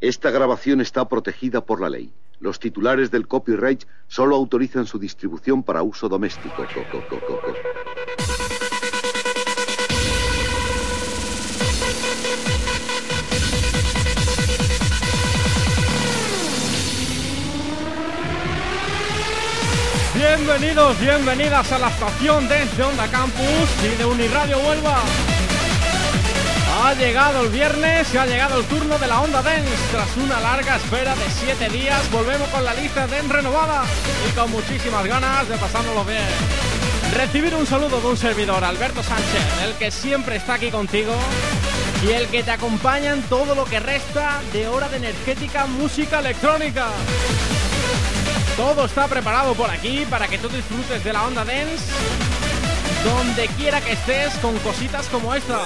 Esta grabación está protegida por la ley. Los titulares del copyright solo autorizan su distribución para uso doméstico. Bienvenidos, bienvenidas a la estación desde Onda Campus y de Uniradio Huelva. Ha llegado el viernes y ha llegado el turno de la Onda Dance. Tras una larga espera de 7 días, volvemos con la lista de renovada y con muchísimas ganas de pasárnoslo bien. Recibir un saludo de un servidor, Alberto Sánchez, el que siempre está aquí contigo y el que te acompaña en todo lo que resta de hora de energética música electrónica. Todo está preparado por aquí para que tú disfrutes de la onda dance donde quiera que estés con cositas como esta.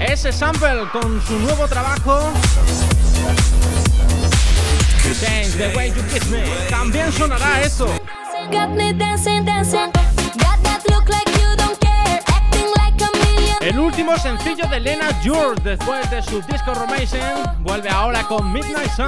Ese sample con su nuevo trabajo Change the way you kiss me. También sonará eso. El último sencillo de Lena George después de su disco Romation vuelve ahora con Midnight Sun.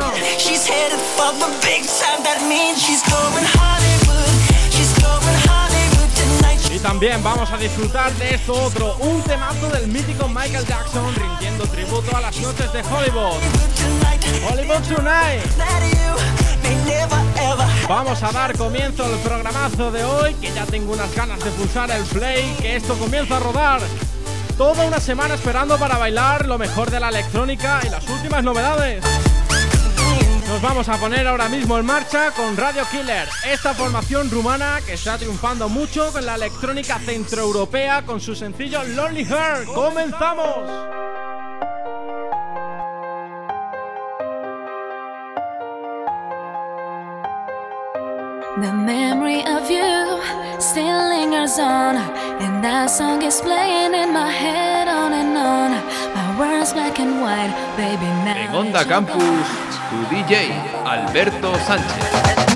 Y también vamos a disfrutar de esto otro, un temazo del mítico Michael Jackson rindiendo tributo a las noches de Hollywood. Hollywood Tonight. Vamos a dar comienzo al programazo de hoy, que ya tengo unas ganas de pulsar el play, que esto comienza a rodar. Toda una semana esperando para bailar lo mejor de la electrónica y las últimas novedades. Nos vamos a poner ahora mismo en marcha con Radio Killer, esta formación rumana que está triunfando mucho con la electrónica centroeuropea con su sencillo Lonely Heart. ¡Comenzamos! The memory of you still lingers on, and that song is playing in my head on and on. My words black and white, baby. Now en Onda Campus, tu DJ Alberto Sánchez.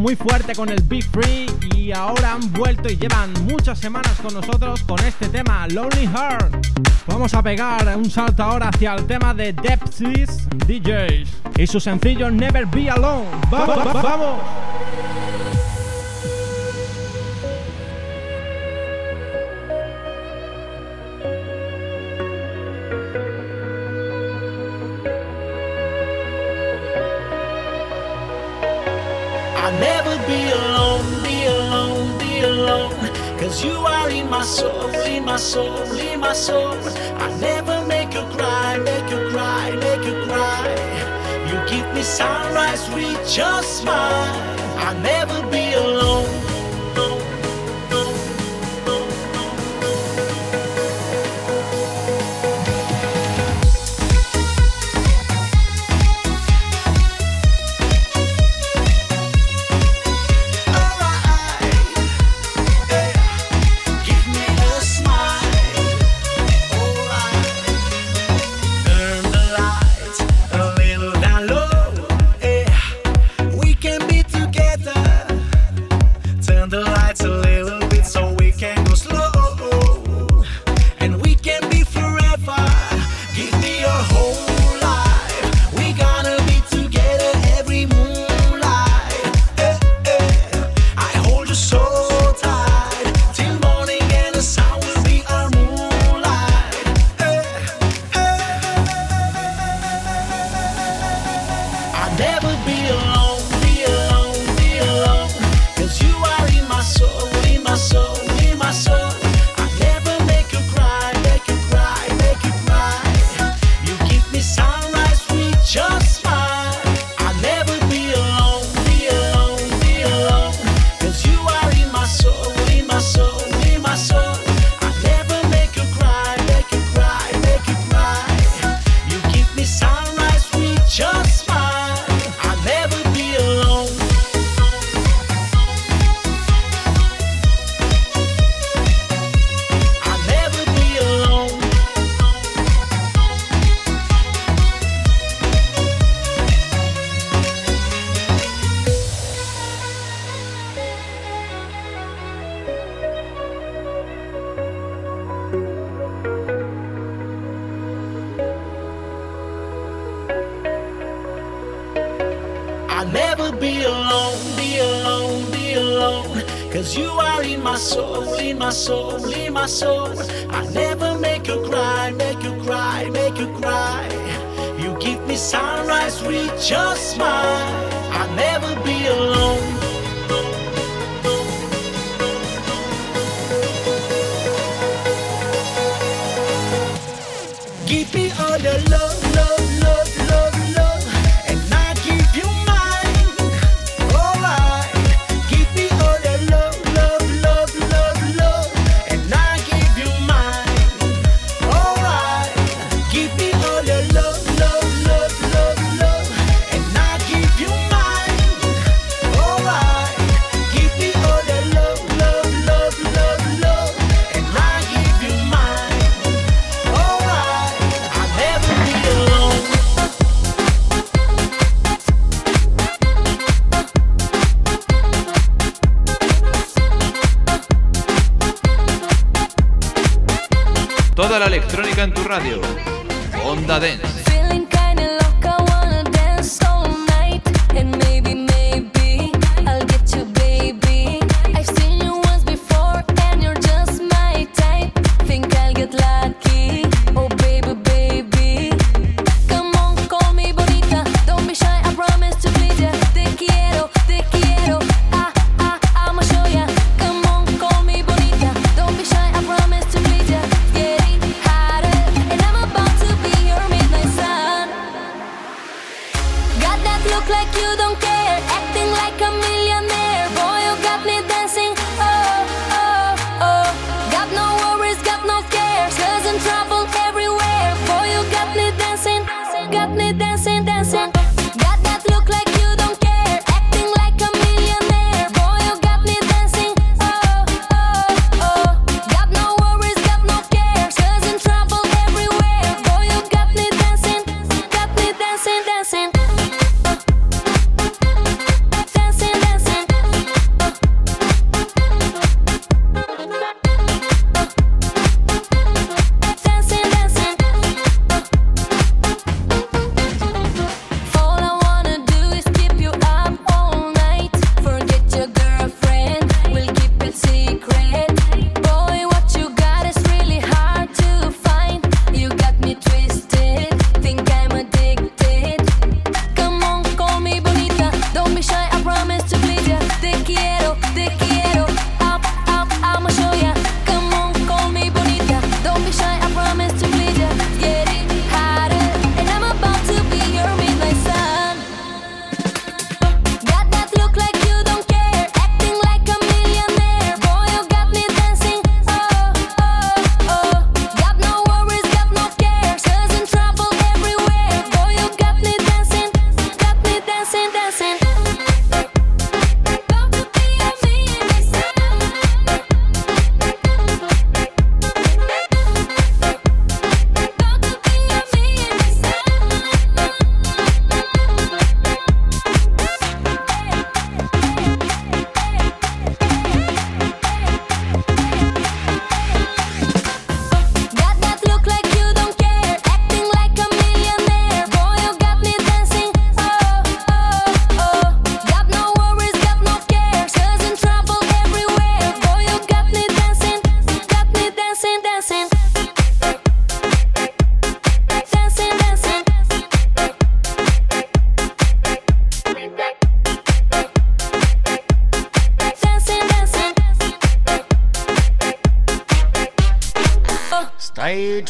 Muy fuerte con el Big Free y ahora han vuelto y llevan muchas semanas con nosotros con este tema, Lonely Heart. Vamos a pegar un salto ahora hacia el tema de Depthys DJs y su sencillo Never Be Alone. ¡Vamos! ¡Vamos! Cause you are in my soul, in my soul, in my soul. I never make you cry, make you cry, make you cry. You give me sunrise with your smile. I'll never soul. I never make you cry, make you cry, make you cry. You give me sunrise with your smile.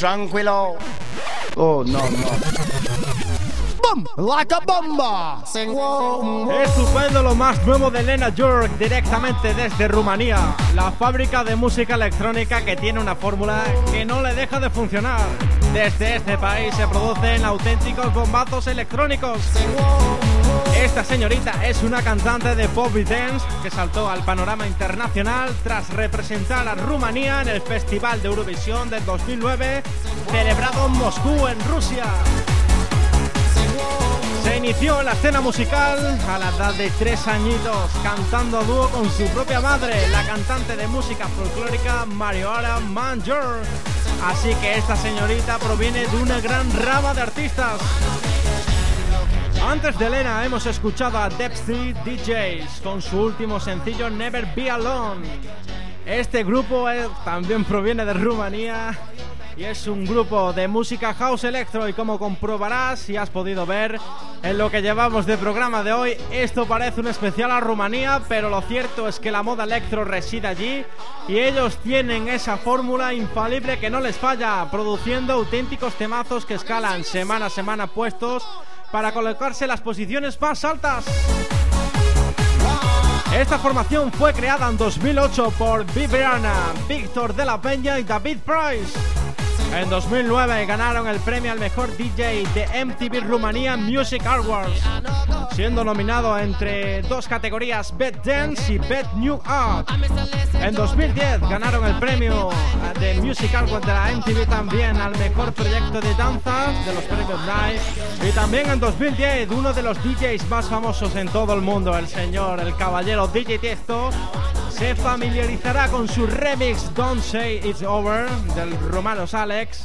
Tranquilo. Oh, no, no. ¡Bum! ¡Like a bomba! Estupendo lo más nuevo de Lena York directamente desde Rumanía, la fábrica de música electrónica que tiene una fórmula que no le deja de funcionar. Desde este país se producen auténticos bombazos electrónicos. Esta señorita es una cantante de pop y dance que saltó al panorama internacional tras representar a Rumanía en el Festival de Eurovisión del 2009 celebrado en Moscú, en Rusia. Se inició la escena musical a la edad de tres añitos, cantando a dúo con su propia madre, la cantante de música folclórica Mariora Manjor. Así que esta señorita proviene de una gran rama de artistas. Antes de Elena hemos escuchado a Depsy DJs con su último sencillo Never Be Alone. Este grupo eh, también proviene de Rumanía y es un grupo de música house electro y como comprobarás si has podido ver en lo que llevamos de programa de hoy, esto parece un especial a Rumanía, pero lo cierto es que la moda electro reside allí y ellos tienen esa fórmula infalible que no les falla, produciendo auténticos temazos que escalan semana a semana puestos para colocarse las posiciones más altas. Esta formación fue creada en 2008 por Viviana, Víctor de la Peña y David Price. En 2009 ganaron el premio al mejor DJ de MTV Rumanía Music Awards, siendo nominado entre dos categorías Bet Dance y Bet New Art. En 2010 ganaron el premio de Music Awards de la MTV también al mejor proyecto de danza de los premios Night. Y también en 2010 uno de los DJs más famosos en todo el mundo, el señor, el caballero DJ Tiesto, se familiarizará con su remix Don't Say It's Over del Romanos Alex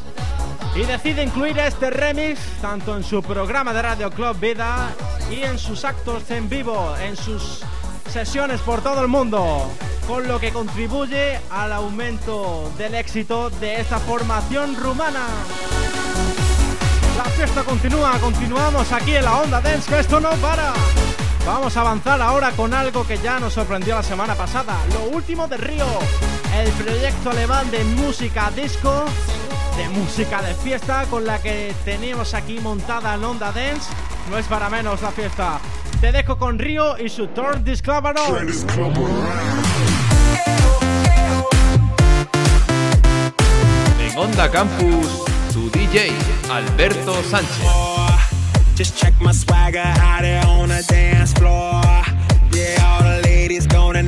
y decide incluir este remix tanto en su programa de Radio Club Vida y en sus actos en vivo, en sus sesiones por todo el mundo, con lo que contribuye al aumento del éxito de esta formación rumana. La fiesta continúa, continuamos aquí en la Onda Dance, que esto no para. Vamos a avanzar ahora con algo que ya nos sorprendió la semana pasada. Lo último de Río, el proyecto alemán de música disco, de música de fiesta, con la que tenemos aquí montada en Onda Dance. No es para menos la fiesta. Te dejo con Río y su Turn Disclavaron. En Onda Campus, su DJ, Alberto Sánchez. Just check my swagger out there on the dance floor. Yeah, all the ladies gonna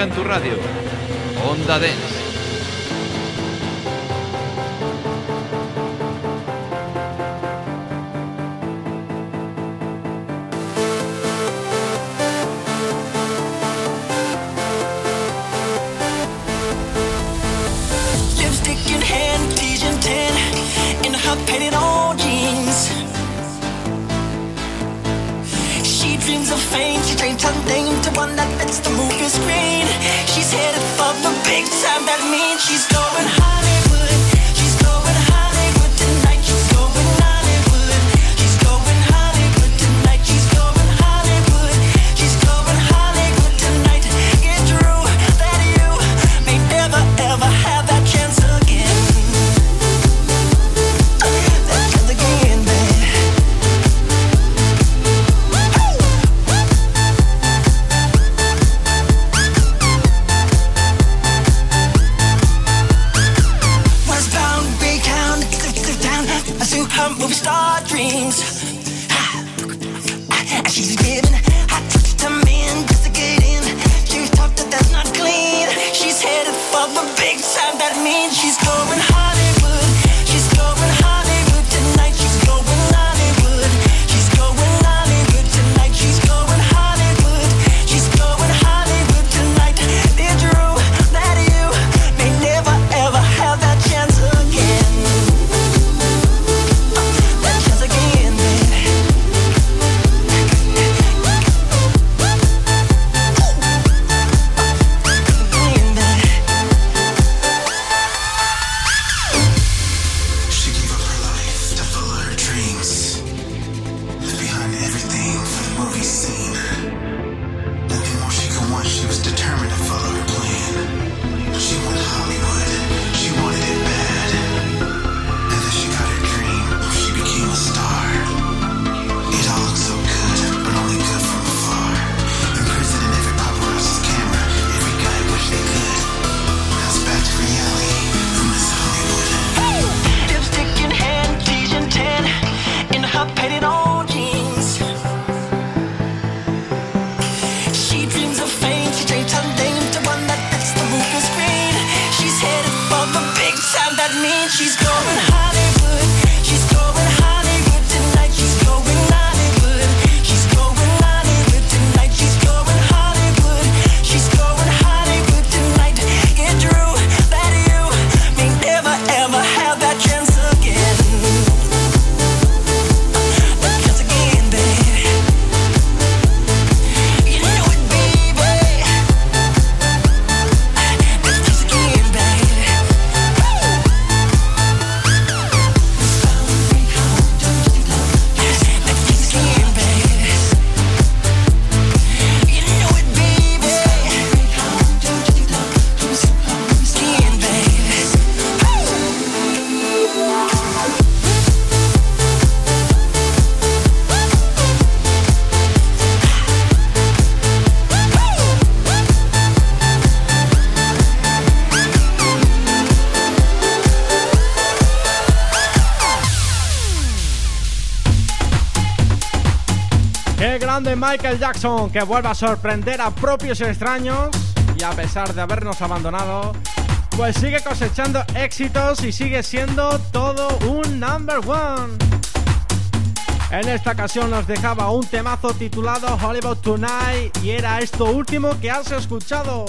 en tu radio. Onda Dance. Michael Jackson que vuelve a sorprender a propios extraños y a pesar de habernos abandonado, pues sigue cosechando éxitos y sigue siendo todo un number one. En esta ocasión nos dejaba un temazo titulado Hollywood Tonight y era esto último que has escuchado.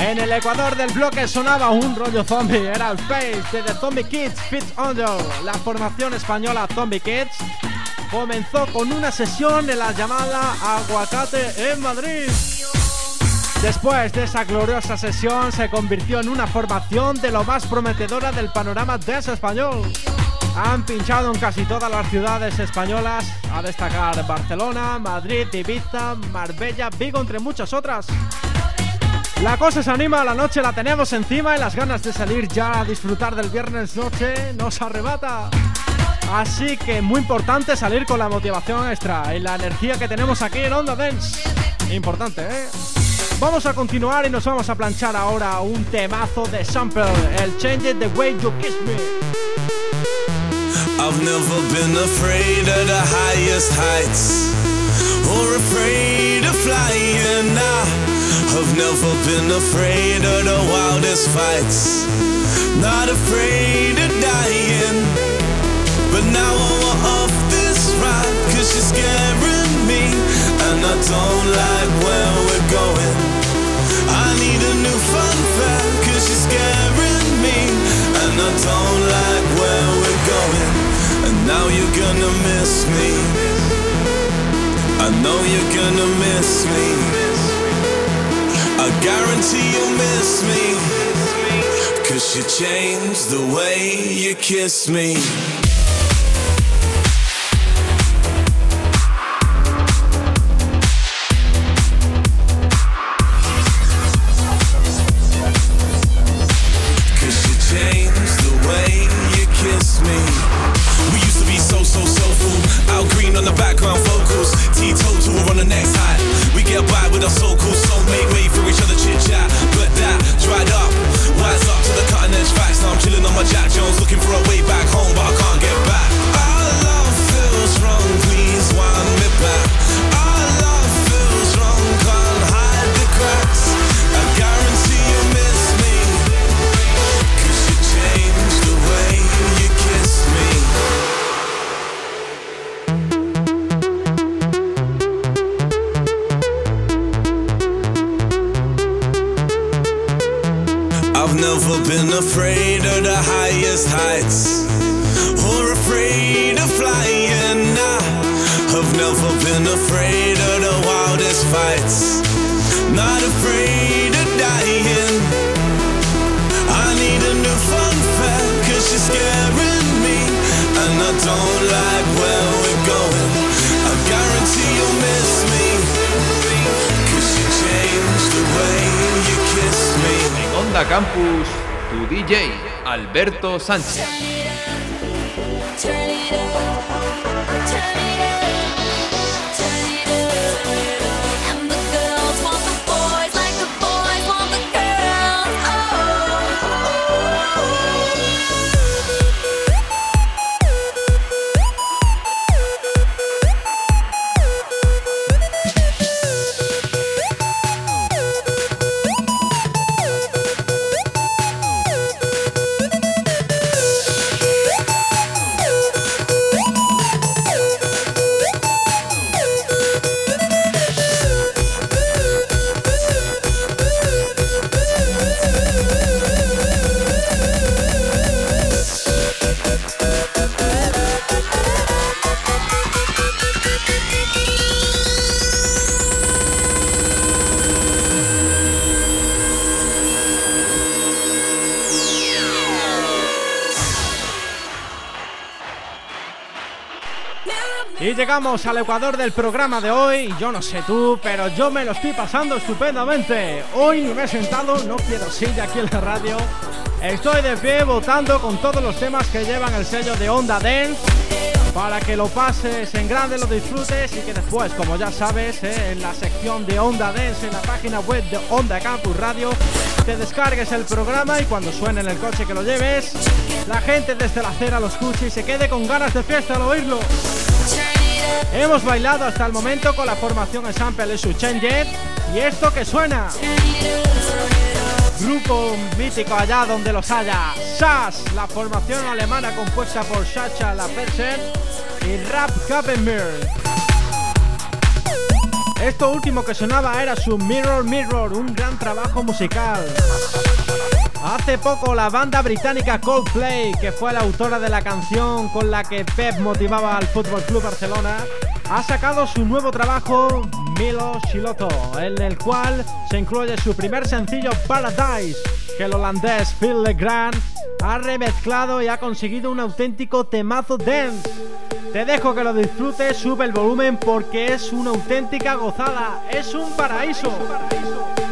En el ecuador del bloque sonaba un rollo zombie, era el Face de The Zombie Kids Fit Under. La formación española Zombie Kids comenzó con una sesión en la llamada Aguacate en Madrid. Después de esa gloriosa sesión se convirtió en una formación de lo más prometedora del panorama dance español. Han pinchado en casi todas las ciudades españolas, a destacar Barcelona, Madrid, Ibiza, Marbella, Vigo, entre muchas otras. La cosa se anima, la noche la tenemos encima y las ganas de salir ya a disfrutar del viernes noche nos arrebata. Así que muy importante salir con la motivación extra y la energía que tenemos aquí en Onda Dance. Importante, ¿eh? Vamos a continuar y nos vamos a planchar ahora un temazo de Sample, el Change the Way You Kiss Me. I've never been afraid of the highest heights or afraid of flying. I've never been afraid of the wildest fights, not afraid of dying. Scaring me, and I don't like where we're going. I need a new fun fact, cause you're scaring me, and I don't like where we're going. And now you're gonna miss me. I know you're gonna miss me. I guarantee you'll miss me. Cause you changed the way you kiss me. Never been afraid of the highest heights or afraid of flying. I've never been afraid of the wildest fights, Campus, tu DJ, Alberto Sánchez. Llegamos al ecuador del programa de hoy. Yo no sé tú, pero yo me lo estoy pasando estupendamente. Hoy ni me he sentado, no quiero silla aquí en la radio. Estoy de pie votando con todos los temas que llevan el sello de Onda Dance. Para que lo pases en grande, lo disfrutes y que después, como ya sabes, eh, en la sección de Onda Dance, en la página web de Onda Campus Radio, te descargues el programa y cuando suene en el coche que lo lleves, la gente desde la acera lo escuche y se quede con ganas de fiesta al oírlo. Hemos bailado hasta el momento con la formación Sample su Changer y esto que suena. Grupo mítico allá donde los haya. SAS, la formación alemana compuesta por Sacha Lapersen y Rap Kappenberg. Esto último que sonaba era su Mirror Mirror, un gran trabajo musical. Hace poco la banda británica Coldplay, que fue la autora de la canción con la que Pep motivaba al Fútbol Club Barcelona, ha sacado su nuevo trabajo Milo Shiloto, en el cual se incluye su primer sencillo Paradise, que el holandés Phil Legrand ha remezclado y ha conseguido un auténtico temazo dance. Te dejo que lo disfrutes, sube el volumen porque es una auténtica gozada, es un paraíso. toda la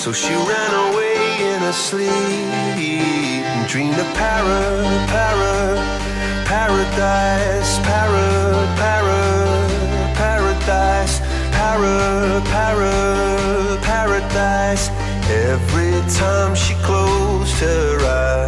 So she ran away in her sleep and dreamed of para, para, paradise, para, para, paradise, para, para, paradise. Every time she closed her eyes.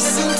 Listen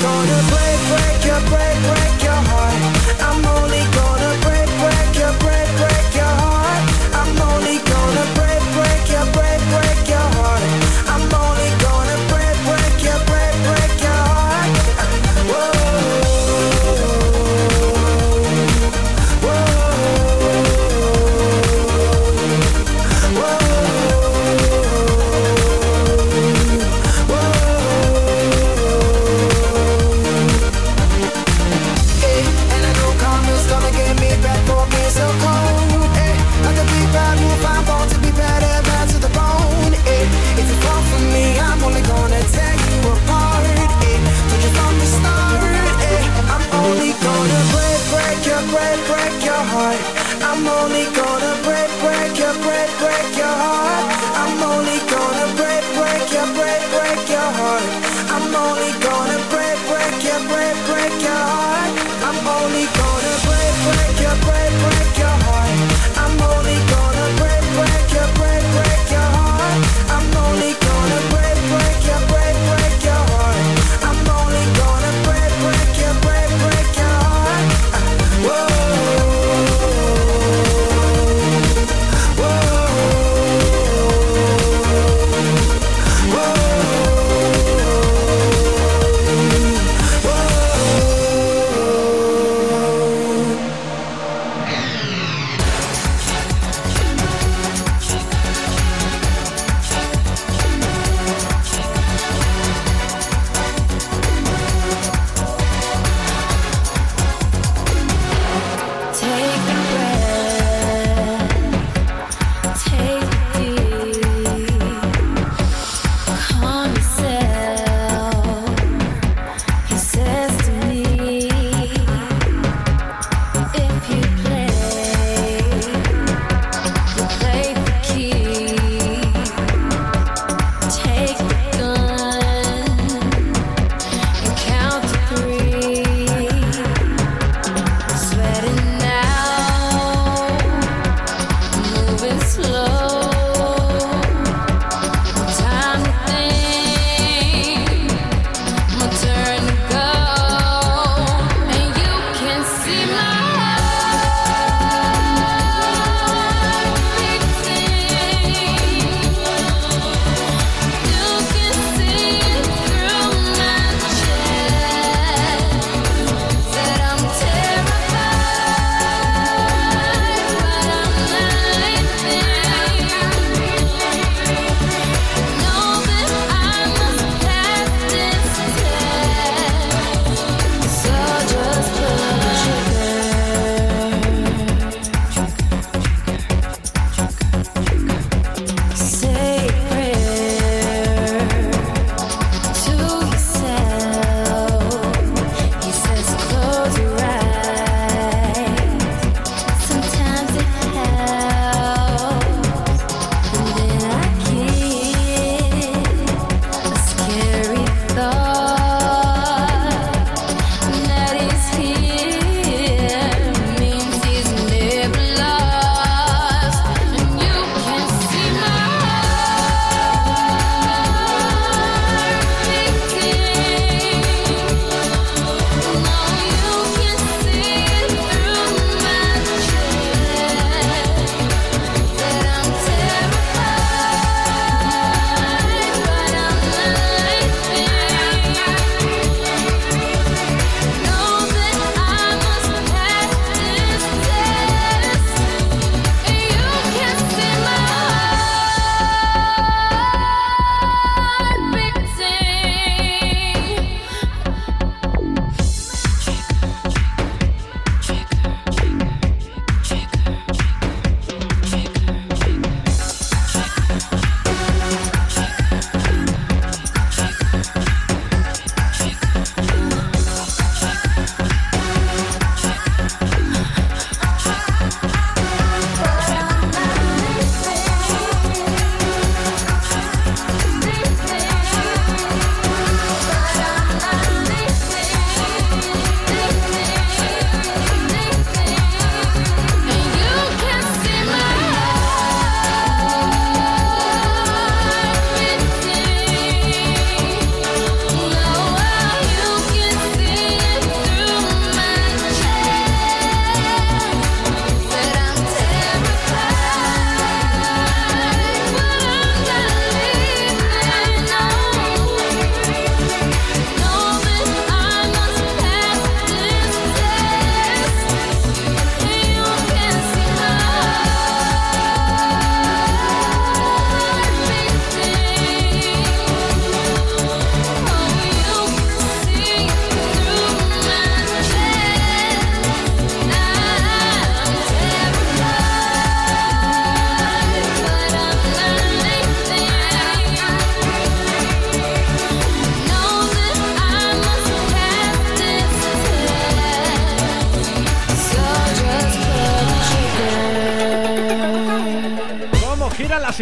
gonna break, break your, break, break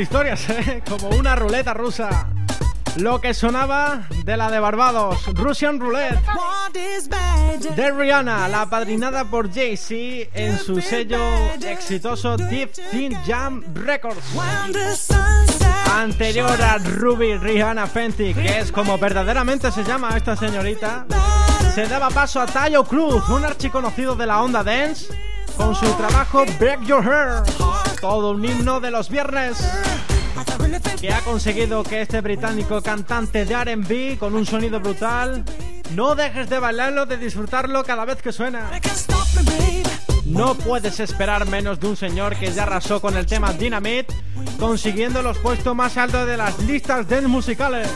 historias, ¿eh? como una ruleta rusa. Lo que sonaba de la de Barbados, Russian Roulette. De Rihanna, la padrinada por Jay-Z en su sello exitoso Deep Thin Jam Records. Anterior a Ruby Rihanna Fenty, que es como verdaderamente se llama esta señorita, se daba paso a Tayo Cruz, un archiconocido de la onda dance, con su trabajo Break Your Hair, todo un himno de los viernes que ha conseguido que este británico cantante de RB con un sonido brutal no dejes de bailarlo, de disfrutarlo cada vez que suena. No puedes esperar menos de un señor que ya arrasó con el tema Dynamite, consiguiendo los puestos más altos de las listas de musicales.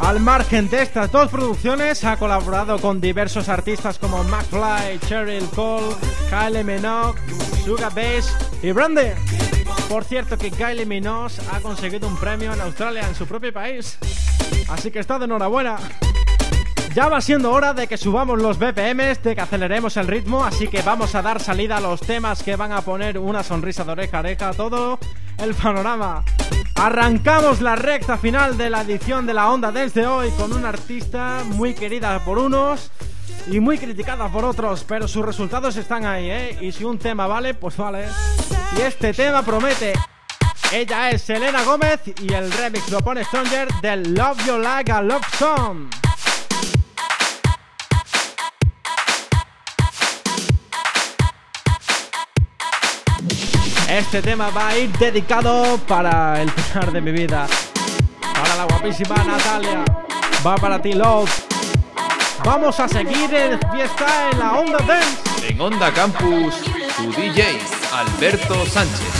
Al margen de estas dos producciones, ha colaborado con diversos artistas como McFly, Cheryl Cole, Kylie Minogue, Sugar Bass y Brandy. Por cierto que Kylie Minogue ha conseguido un premio en Australia, en su propio país. Así que está de enhorabuena. Ya va siendo hora de que subamos los BPMs, de que aceleremos el ritmo, así que vamos a dar salida a los temas que van a poner una sonrisa de oreja a oreja a todo el panorama. Arrancamos la recta final de la edición de la Onda desde hoy con una artista muy querida por unos y muy criticada por otros, pero sus resultados están ahí, ¿eh? Y si un tema vale, pues vale. Y este tema promete. Ella es Selena Gómez y el remix lo pone Stronger del Love You Like a Love Song. Este tema va a ir dedicado para el pilar de mi vida. Para la guapísima Natalia. Va para ti, Love. Vamos a seguir en fiesta en la Onda Dance. En Onda Campus, tu DJ, Alberto Sánchez.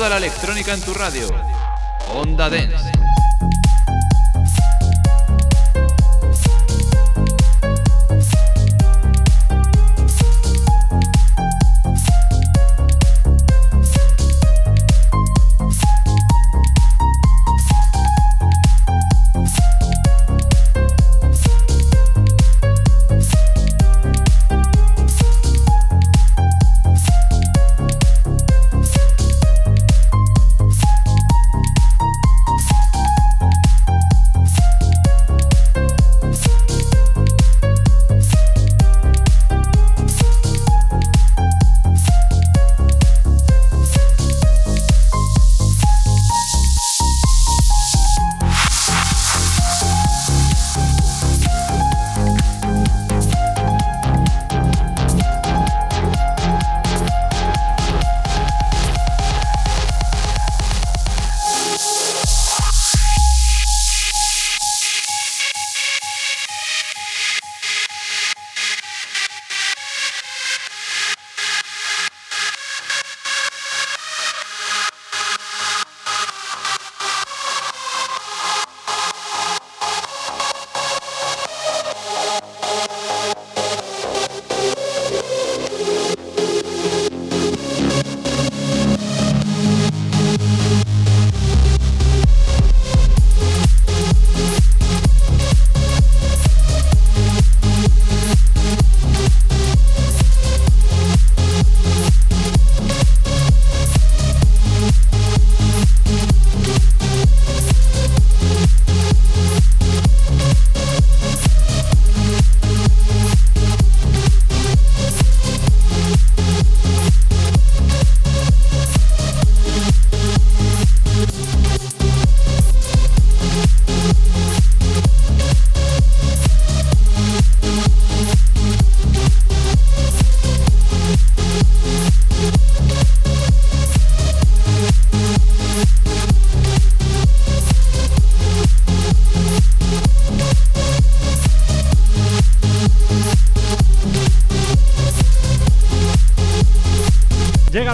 Toda la electrónica en tu radio. Onda Dance.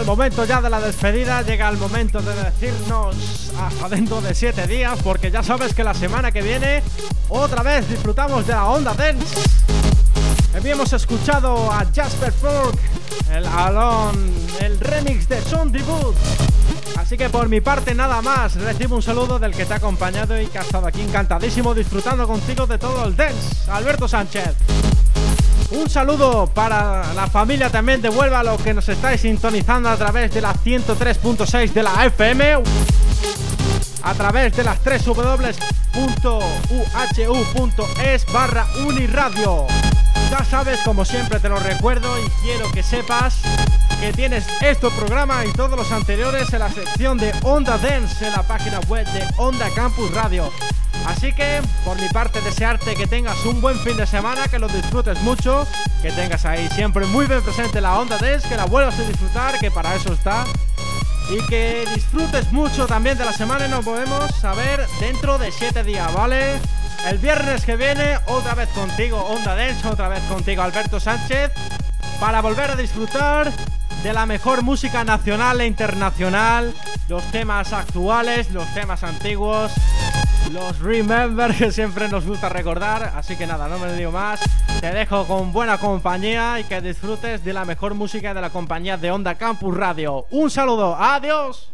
Momento ya de la despedida, llega el momento de decirnos hasta dentro de 7 días, porque ya sabes que la semana que viene otra vez disfrutamos de la onda dance. Habíamos escuchado a Jasper Fork, el Alon, el remix de Son Debut. Así que por mi parte nada más, recibo un saludo del que te ha acompañado y que ha estado aquí encantadísimo disfrutando contigo de todo el dance, Alberto Sánchez. Un saludo para la familia también de Huelva, los que nos estáis sintonizando a través de la 103.6 de la FM, a través de las 3 www.uhu.es barra uniradio. Ya sabes, como siempre te lo recuerdo y quiero que sepas que tienes este programa y todos los anteriores en la sección de Onda Dance en la página web de Onda Campus Radio. Así que, por mi parte, desearte que tengas un buen fin de semana, que lo disfrutes mucho, que tengas ahí siempre muy bien presente la Onda Dance, que la vuelvas a disfrutar, que para eso está. Y que disfrutes mucho también de la semana y nos podemos a ver dentro de 7 días, ¿vale? El viernes que viene, otra vez contigo, Onda Dance, otra vez contigo, Alberto Sánchez, para volver a disfrutar de la mejor música nacional e internacional, los temas actuales, los temas antiguos, los remember que siempre nos gusta recordar. Así que nada, no me digo más. Te dejo con buena compañía y que disfrutes de la mejor música de la compañía de Onda Campus Radio. Un saludo, adiós.